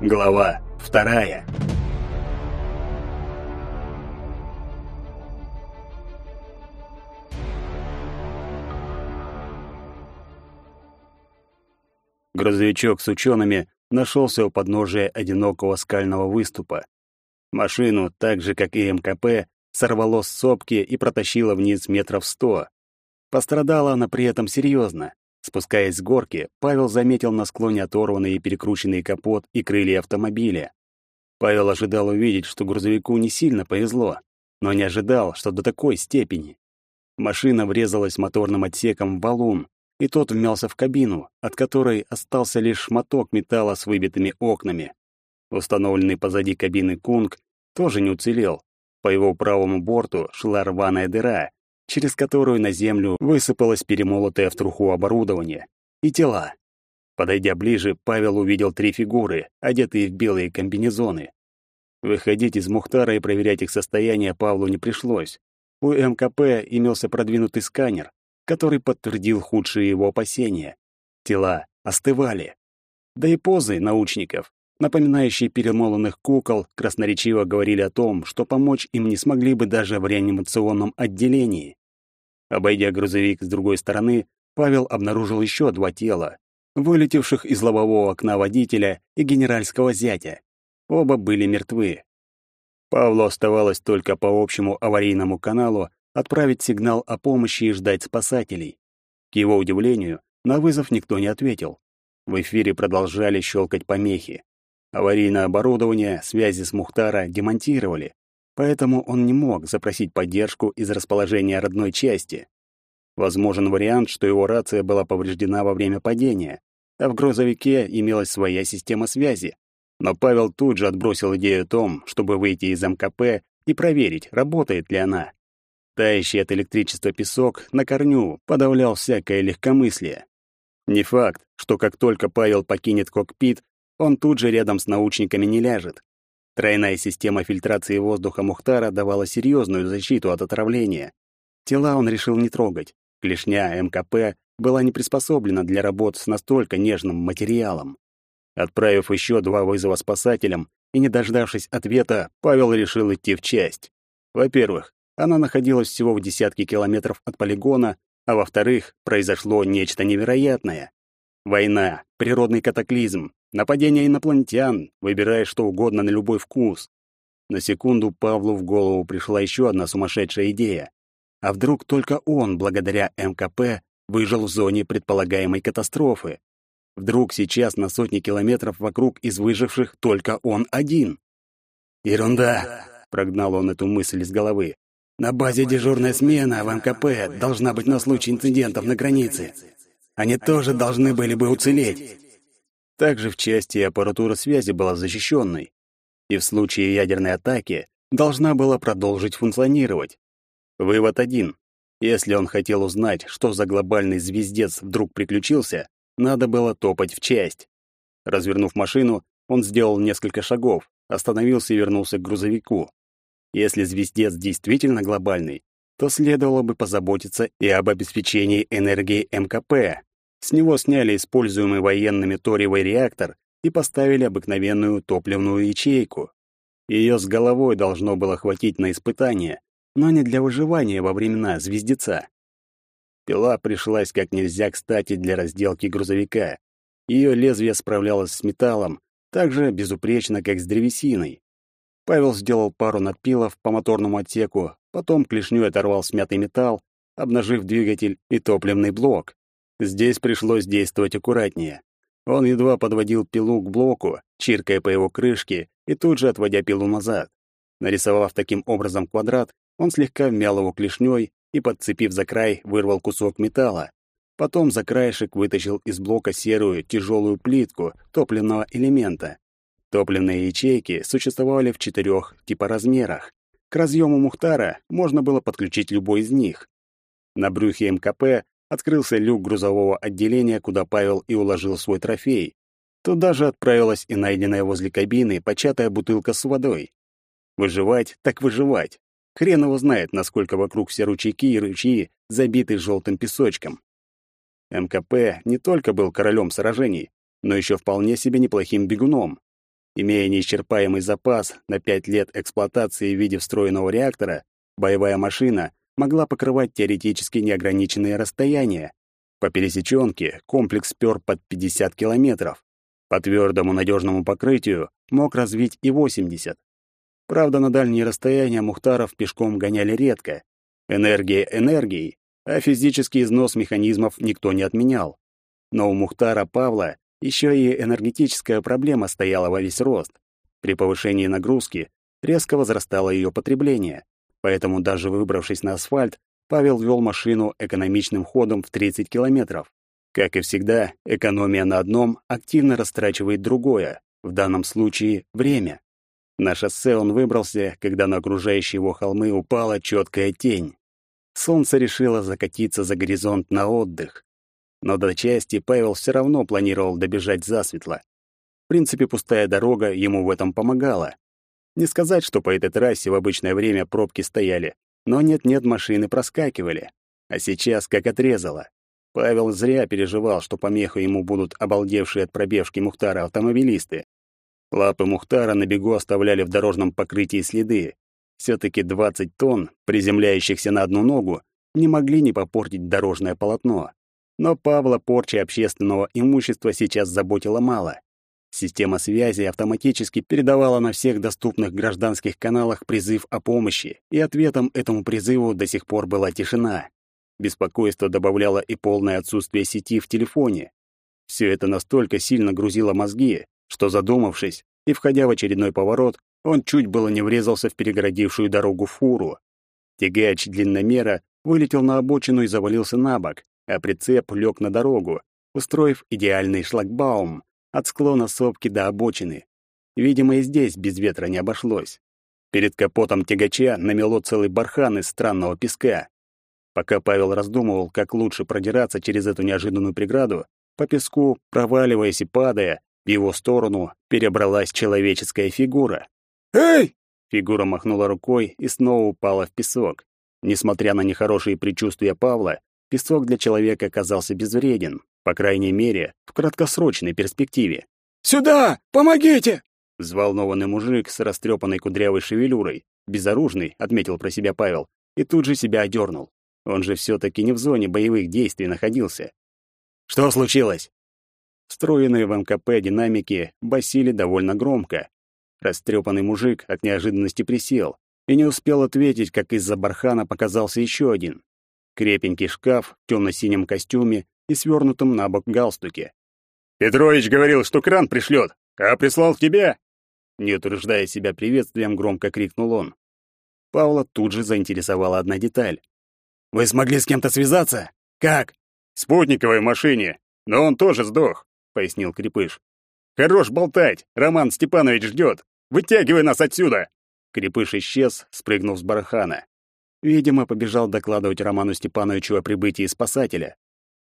Глава вторая. Грузовичок с учеными нашелся у подножия одинокого скального выступа. Машину, так же как и МКП, сорвало с сопки и протащило вниз метров сто. Пострадала она при этом серьезно. Спускаясь с горки, Павел заметил на склоне оторванный и перекрученный капот и крылья автомобиля. Павел ожидал увидеть, что грузовику не сильно повезло, но не ожидал, что до такой степени. Машина врезалась моторным отсеком в валун, и тот вмялся в кабину, от которой остался лишь моток металла с выбитыми окнами. Установленный позади кабины кунг тоже не уцелел. По его правому борту шла рваная дыра, через которую на землю высыпалось перемолотое в труху оборудование и тела. Подойдя ближе, Павел увидел три фигуры, одетые в белые комбинезоны. Выходить из Мухтара и проверять их состояние Павлу не пришлось. У МКП имелся продвинутый сканер, который подтвердил худшие его опасения. Тела остывали. Да и позы научников, напоминающие перемолотых кукол, красноречиво говорили о том, что помочь им не смогли бы даже в реанимационном отделении. Обойдя грузовик с другой стороны, Павел обнаружил еще два тела, вылетевших из лобового окна водителя и генеральского зятя. Оба были мертвы. Павлу оставалось только по общему аварийному каналу отправить сигнал о помощи и ждать спасателей. К его удивлению, на вызов никто не ответил. В эфире продолжали щелкать помехи. Аварийное оборудование связи с Мухтара демонтировали, поэтому он не мог запросить поддержку из расположения родной части. Возможен вариант, что его рация была повреждена во время падения, а в грузовике имелась своя система связи. Но Павел тут же отбросил идею о том, чтобы выйти из МКП и проверить, работает ли она. Тающий от электричества песок на корню подавлял всякое легкомыслие. Не факт, что как только Павел покинет кокпит, он тут же рядом с научниками не ляжет. Тройная система фильтрации воздуха Мухтара давала серьезную защиту от отравления. Тела он решил не трогать. Клешня МКП была не приспособлена для работ с настолько нежным материалом. Отправив еще два вызова спасателям и не дождавшись ответа, Павел решил идти в часть. Во-первых, она находилась всего в десятке километров от полигона, а во-вторых, произошло нечто невероятное. Война, природный катаклизм, нападение инопланетян, выбирая что угодно на любой вкус. На секунду Павлу в голову пришла еще одна сумасшедшая идея. А вдруг только он, благодаря МКП, выжил в зоне предполагаемой катастрофы? Вдруг сейчас на сотни километров вокруг из выживших только он один? «Ерунда!» — прогнал он эту мысль из головы. «На базе дежурная смена в МКП должна быть на случай инцидентов на границе. Они тоже должны были бы уцелеть. Также в части аппаратура связи была защищенной, и в случае ядерной атаки должна была продолжить функционировать. Вывод один. Если он хотел узнать, что за глобальный звездец вдруг приключился, надо было топать в часть. Развернув машину, он сделал несколько шагов, остановился и вернулся к грузовику. Если звездец действительно глобальный, то следовало бы позаботиться и об обеспечении энергии МКП. С него сняли используемый военными ториевый реактор и поставили обыкновенную топливную ячейку. Ее с головой должно было хватить на испытания, но не для выживания во времена звездеца. Пила пришлась как нельзя кстати для разделки грузовика. Ее лезвие справлялось с металлом так же безупречно, как с древесиной. Павел сделал пару надпилов по моторному отсеку, потом клешню оторвал смятый металл, обнажив двигатель и топливный блок. Здесь пришлось действовать аккуратнее. Он едва подводил пилу к блоку, чиркая по его крышке и тут же отводя пилу назад. Нарисовав таким образом квадрат, он слегка вмял его клешней и, подцепив за край, вырвал кусок металла. Потом за краешек вытащил из блока серую тяжелую плитку топливного элемента. Топливные ячейки существовали в четырех типа размерах. К разъему Мухтара можно было подключить любой из них. На брюхе МКП открылся люк грузового отделения, куда Павел и уложил свой трофей. Туда же отправилась и найденная возле кабины початая бутылка с водой. Выживать так выживать. Хрен его знает, насколько вокруг все ручейки и ручьи забиты желтым песочком. МКП не только был королем сражений, но еще вполне себе неплохим бегуном. Имея неисчерпаемый запас на пять лет эксплуатации в виде встроенного реактора, боевая машина могла покрывать теоретически неограниченные расстояния. По пересеченке комплекс спер под 50 километров. По твердому надежному покрытию мог развить и 80. Правда, на дальние расстояния Мухтаров пешком гоняли редко. Энергия энергией, а физический износ механизмов никто не отменял. Но у Мухтара Павла еще и энергетическая проблема стояла во весь рост. При повышении нагрузки резко возрастало ее потребление, поэтому даже выбравшись на асфальт, Павел вел машину экономичным ходом в 30 километров. Как и всегда, экономия на одном активно растрачивает другое, в данном случае время. На шоссе он выбрался, когда на окружающие его холмы упала четкая тень. Солнце решило закатиться за горизонт на отдых. Но до части Павел все равно планировал добежать засветло. В принципе, пустая дорога ему в этом помогала. Не сказать, что по этой трассе в обычное время пробки стояли, но нет-нет, машины проскакивали. А сейчас как отрезало. Павел зря переживал, что помехой ему будут обалдевшие от пробежки Мухтара автомобилисты. Лапы Мухтара на бегу оставляли в дорожном покрытии следы. Все-таки 20 тонн, приземляющихся на одну ногу, не могли не попортить дорожное полотно. Но Павла порча общественного имущества сейчас заботила мало. Система связи автоматически передавала на всех доступных гражданских каналах призыв о помощи, и ответом этому призыву до сих пор была тишина. Беспокойство добавляло и полное отсутствие сети в телефоне. Все это настолько сильно грузило мозги, что, задумавшись и входя в очередной поворот, он чуть было не врезался в перегородившую дорогу фуру. Тягач длинномера вылетел на обочину и завалился на бок, а прицеп лег на дорогу, устроив идеальный шлагбаум от склона сопки до обочины. Видимо, и здесь без ветра не обошлось. Перед капотом тягача намело целый бархан из странного песка. Пока Павел раздумывал, как лучше продираться через эту неожиданную преграду, по песку, проваливаясь и падая, в его сторону перебралась человеческая фигура. «Эй!» Фигура махнула рукой и снова упала в песок. Несмотря на нехорошие предчувствия Павла, песок для человека оказался безвреден, по крайней мере, в краткосрочной перспективе. «Сюда! Помогите!» Взволнованный мужик с растрепанной кудрявой шевелюрой, безоружный, отметил про себя Павел, и тут же себя одернул. Он же все-таки не в зоне боевых действий находился. «Что случилось?» Встроенные в МКП динамики басили довольно громко. Растрепанный мужик от неожиданности присел и не успел ответить, как из-за бархана показался еще один. Крепенький шкаф в темно-синем костюме и свернутом на бок галстуке. «Петрович говорил, что кран пришлет, а прислал в тебя!» Не утруждая себя приветствием, громко крикнул он. Павла тут же заинтересовала одна деталь. «Вы смогли с кем-то связаться? Как?» «Спутниковой машине, но он тоже сдох пояснил Крепыш. Хорош болтать, Роман Степанович ждет. Вытягивай нас отсюда. Крепыш исчез, спрыгнув с бархана. Видимо, побежал докладывать Роману Степановичу о прибытии спасателя.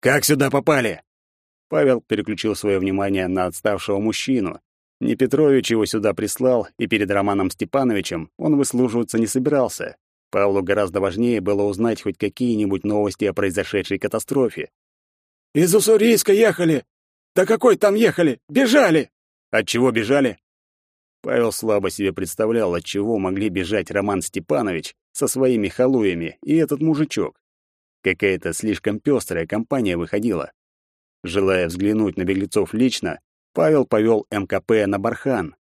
Как сюда попали? Павел переключил свое внимание на отставшего мужчину. Не Петрович его сюда прислал, и перед Романом Степановичем он выслуживаться не собирался. Павлу гораздо важнее было узнать хоть какие-нибудь новости о произошедшей катастрофе. «Из Уссурийска ехали! Да какой там ехали? Бежали!» От чего бежали? Павел слабо себе представлял, от чего могли бежать Роман Степанович со своими халуями и этот мужичок. Какая-то слишком пестрая компания выходила. Желая взглянуть на беглецов лично, Павел повел МКП на бархан.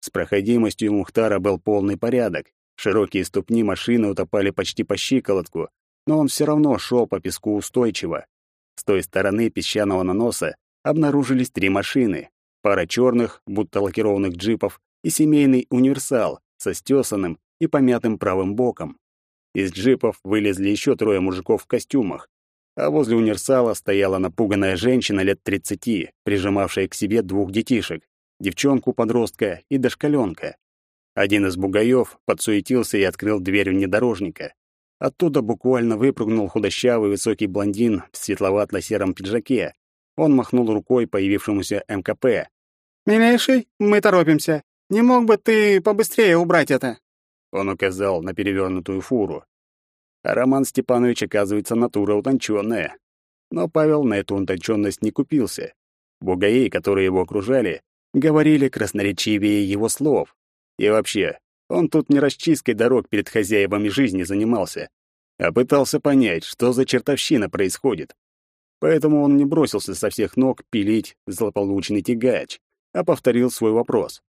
С проходимостью Мухтара был полный порядок. Широкие ступни машины утопали почти по щиколотку, но он все равно шел по песку устойчиво. С той стороны песчаного наноса обнаружились три машины. Пара черных, будто лакированных джипов, и семейный универсал со стесанным и помятым правым боком. Из джипов вылезли еще трое мужиков в костюмах, а возле универсала стояла напуганная женщина лет тридцати, прижимавшая к себе двух детишек, девчонку-подростка и дошкаленка. Один из бугаев подсуетился и открыл дверь внедорожника. Оттуда буквально выпрыгнул худощавый высокий блондин в светловато-сером пиджаке, он махнул рукой появившемуся МКП. «Милейший, мы торопимся. Не мог бы ты побыстрее убрать это?» Он указал на перевернутую фуру. Роман Степанович, оказывается, натура утонченная. Но Павел на эту утонченность не купился. Бугаи, которые его окружали, говорили красноречивее его слов. И вообще, он тут не расчисткой дорог перед хозяевами жизни занимался, а пытался понять, что за чертовщина происходит. Поэтому он не бросился со всех ног пилить злополучный тягач, а повторил свой вопрос.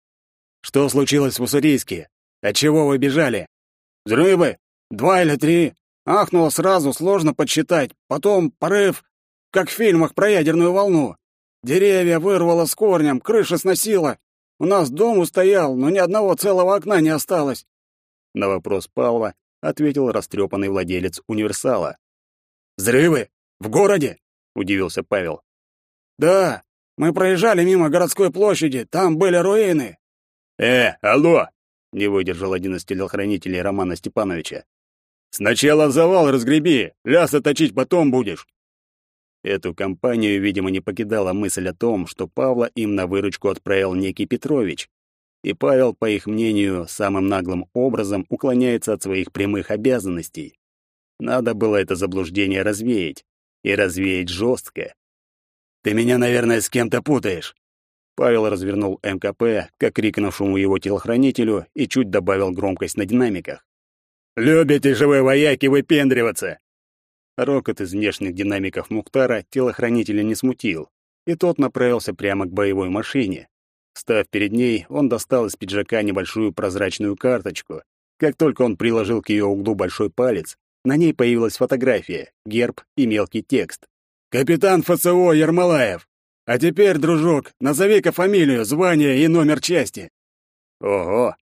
«Что случилось в Уссурийске? Отчего вы бежали?» «Взрывы! Два или три! Ахнуло сразу, сложно подсчитать. Потом порыв, как в фильмах про ядерную волну. Деревья вырвало с корнем, крыша сносила. У нас дом устоял, но ни одного целого окна не осталось. На вопрос Павла ответил растрепанный владелец универсала. «Взрывы? В городе?» — удивился Павел. «Да, мы проезжали мимо городской площади, там были руины». «Э, алло!» — не выдержал один из телохранителей Романа Степановича. «Сначала завал разгреби, лясы точить потом будешь». Эту компанию, видимо, не покидала мысль о том, что Павла им на выручку отправил некий Петрович. И Павел, по их мнению, самым наглым образом уклоняется от своих прямых обязанностей. Надо было это заблуждение развеять. И развеять жестко. «Ты меня, наверное, с кем-то путаешь». Павел развернул МКП, как крикнувшему его телохранителю, и чуть добавил громкость на динамиках. «Любите же вы, вояки, выпендриваться! Рокот из внешних динамиков Мухтара телохранителя не смутил, и тот направился прямо к боевой машине. Став перед ней, он достал из пиджака небольшую прозрачную карточку. Как только он приложил к ее углу большой палец, на ней появилась фотография, герб и мелкий текст. «Капитан ФСО Ермолаев! А теперь, дружок, назови-ка фамилию, звание и номер части!» «Ого!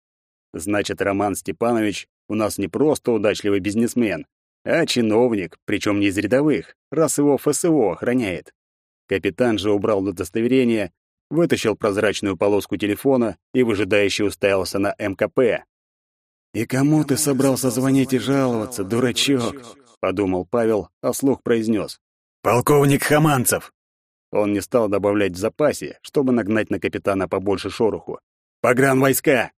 Значит, Роман Степанович у нас не просто удачливый бизнесмен, а чиновник, причем не из рядовых, раз его ФСО охраняет. Капитан же убрал удостоверение, вытащил прозрачную полоску телефона и выжидающе уставился на МКП. «И кому ты собрался звонить и жаловаться, дурачок?» — подумал Павел, а слух произнес. «Полковник Хаманцев!» Он не стал добавлять в запасе, чтобы нагнать на капитана побольше шороху. «Погран войска!»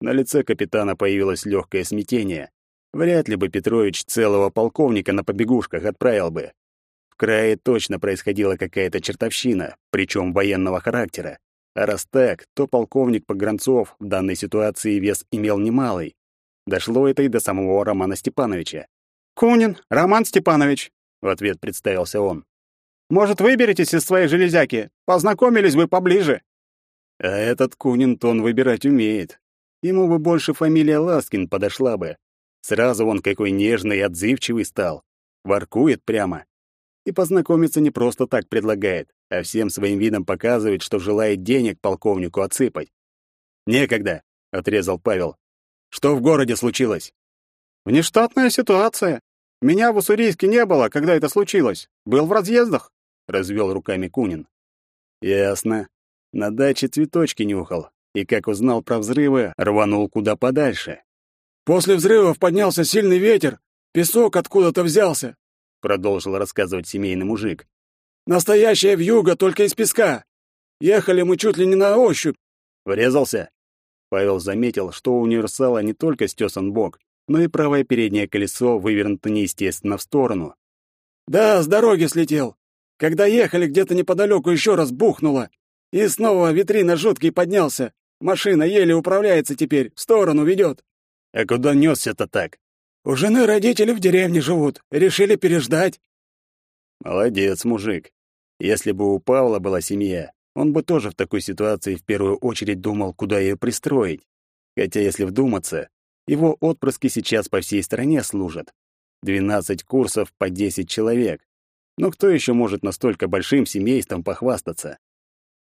На лице капитана появилось легкое смятение. Вряд ли бы Петрович целого полковника на побегушках отправил бы. В крае точно происходила какая-то чертовщина, причем военного характера. А раз так, то полковник Погранцов в данной ситуации вес имел немалый. Дошло это и до самого Романа Степановича. «Кунин, Роман Степанович», — в ответ представился он. «Может, выберетесь из своей железяки? Познакомились бы поближе». А этот Кунин тон выбирать умеет. Ему бы больше фамилия Ласкин подошла бы. Сразу он какой нежный и отзывчивый стал. Воркует прямо. И познакомиться не просто так предлагает, а всем своим видом показывает, что желает денег полковнику отсыпать. «Некогда», — отрезал Павел. «Что в городе случилось?» «Внештатная ситуация. Меня в Уссурийске не было, когда это случилось. Был в разъездах», — развел руками Кунин. «Ясно. На даче цветочки нюхал, и, как узнал про взрывы, рванул куда подальше. После взрывов поднялся сильный ветер, песок откуда-то взялся, продолжил рассказывать семейный мужик. Настоящая вьюга только из песка. Ехали мы чуть ли не на ощупь. Врезался. Павел заметил, что у универсала не только стесан бок, но и правое переднее колесо вывернуто неестественно в сторону. Да, с дороги слетел. Когда ехали, где-то неподалеку еще раз бухнуло. И снова витрина жуткий поднялся. Машина еле управляется теперь, в сторону ведет. А куда нёсся-то так? У жены родители в деревне живут, решили переждать. Молодец, мужик. Если бы у Павла была семья, он бы тоже в такой ситуации в первую очередь думал, куда ее пристроить. Хотя, если вдуматься, его отпрыски сейчас по всей стране служат. 12 курсов по 10 человек. Но кто еще может настолько большим семейством похвастаться?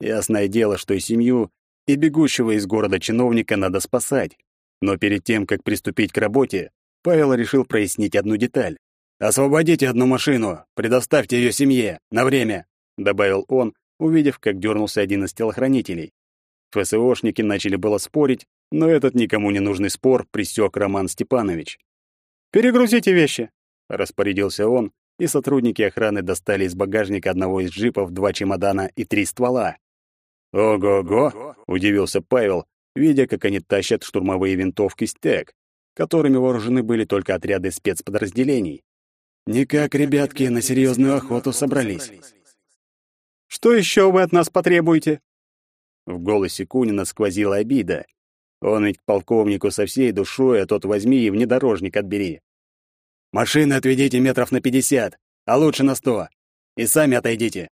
Ясное дело, что и семью, и бегущего из города чиновника надо спасать. Но перед тем, как приступить к работе, Павел решил прояснить одну деталь. «Освободите одну машину, предоставьте ее семье, на время», — добавил он, увидев, как дернулся один из телохранителей. ФСОшники начали было спорить, но этот никому не нужный спор присек Роман Степанович. «Перегрузите вещи», — распорядился он, и сотрудники охраны достали из багажника одного из джипов два чемодана и три ствола. «Ого-го!» — удивился Павел, видя, как они тащат штурмовые винтовки «Стек», которыми вооружены были только отряды спецподразделений. Никак, ребятки, на серьезную охоту собрались. Что еще вы от нас потребуете? В голосе Кунина сквозила обида. Он ведь к полковнику со всей душой, а тот возьми и внедорожник отбери. Машины отведите метров на пятьдесят, а лучше на сто. И сами отойдите.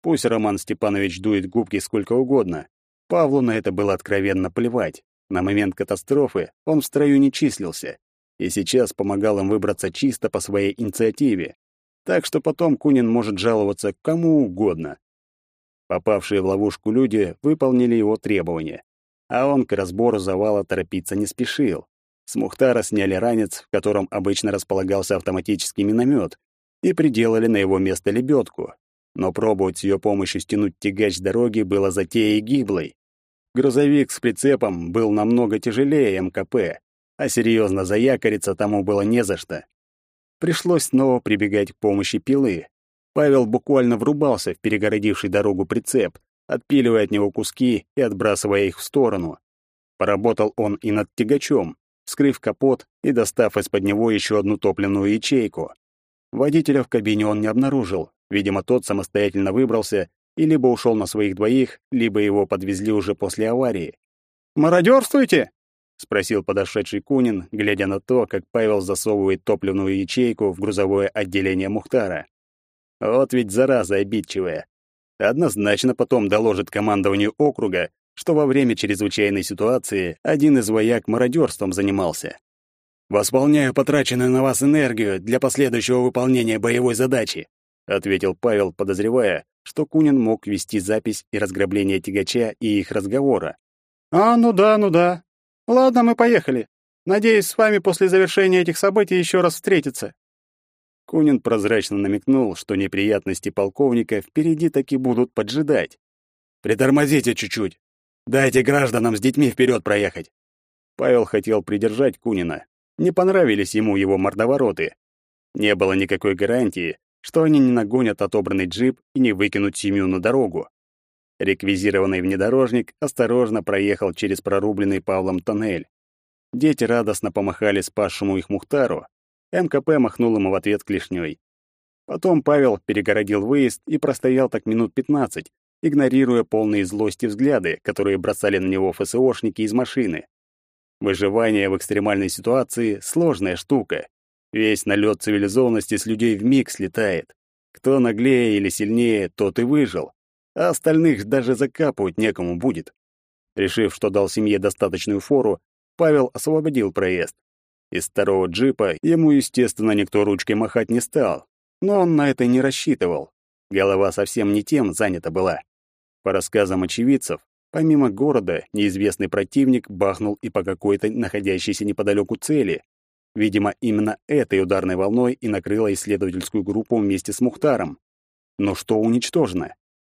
Пусть Роман Степанович дует губки сколько угодно. Павлу на это было откровенно плевать. На момент катастрофы он в строю не числился и сейчас помогал им выбраться чисто по своей инициативе. Так что потом Кунин может жаловаться кому угодно. Попавшие в ловушку люди выполнили его требования, а он к разбору завала торопиться не спешил. С Мухтара сняли ранец, в котором обычно располагался автоматический миномет, и приделали на его место лебедку. Но пробовать с ее помощью стянуть тягач дороги было затеей гиблой. Грузовик с прицепом был намного тяжелее МКП, а серьезно заякориться тому было не за что. Пришлось снова прибегать к помощи пилы. Павел буквально врубался в перегородивший дорогу прицеп, отпиливая от него куски и отбрасывая их в сторону. Поработал он и над тягачом, вскрыв капот и достав из-под него еще одну топливную ячейку. Водителя в кабине он не обнаружил. Видимо, тот самостоятельно выбрался и либо ушел на своих двоих, либо его подвезли уже после аварии. «Мародерствуете?» — спросил подошедший Кунин, глядя на то, как Павел засовывает топливную ячейку в грузовое отделение Мухтара. Вот ведь зараза обидчивая. Однозначно потом доложит командованию округа, что во время чрезвычайной ситуации один из вояк мародерством занимался. «Восполняю потраченную на вас энергию для последующего выполнения боевой задачи», ответил Павел, подозревая, что Кунин мог вести запись и разграбление тягача и их разговора. «А, ну да, ну да. Ладно, мы поехали. Надеюсь, с вами после завершения этих событий еще раз встретиться». Кунин прозрачно намекнул, что неприятности полковника впереди таки будут поджидать. «Притормозите чуть-чуть. Дайте гражданам с детьми вперед проехать». Павел хотел придержать Кунина, не понравились ему его мордовороты. Не было никакой гарантии, что они не нагонят отобранный джип и не выкинут семью на дорогу. Реквизированный внедорожник осторожно проехал через прорубленный Павлом тоннель. Дети радостно помахали спасшему их Мухтару. МКП махнул ему в ответ клешней. Потом Павел перегородил выезд и простоял так минут пятнадцать, игнорируя полные злости взгляды, которые бросали на него ФСОшники из машины. Выживание в экстремальной ситуации — сложная штука. Весь налет цивилизованности с людей вмиг слетает. Кто наглее или сильнее, тот и выжил. А остальных даже закапывать некому будет. Решив, что дал семье достаточную фору, Павел освободил проезд. Из старого джипа ему, естественно, никто ручкой махать не стал. Но он на это не рассчитывал. Голова совсем не тем занята была. По рассказам очевидцев, Помимо города, неизвестный противник бахнул и по какой-то находящейся неподалеку цели. Видимо, именно этой ударной волной и накрыла исследовательскую группу вместе с Мухтаром. Но что уничтожено?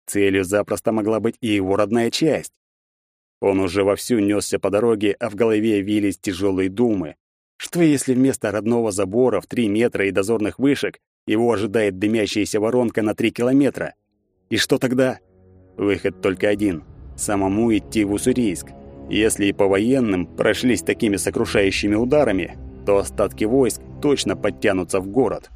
Целью запросто могла быть и его родная часть. Он уже вовсю несся по дороге, а в голове вились тяжелые думы. Что если вместо родного забора в три метра и дозорных вышек его ожидает дымящаяся воронка на три километра? И что тогда? Выход только один – самому идти в Уссурийск. Если и по военным прошлись такими сокрушающими ударами, то остатки войск точно подтянутся в город.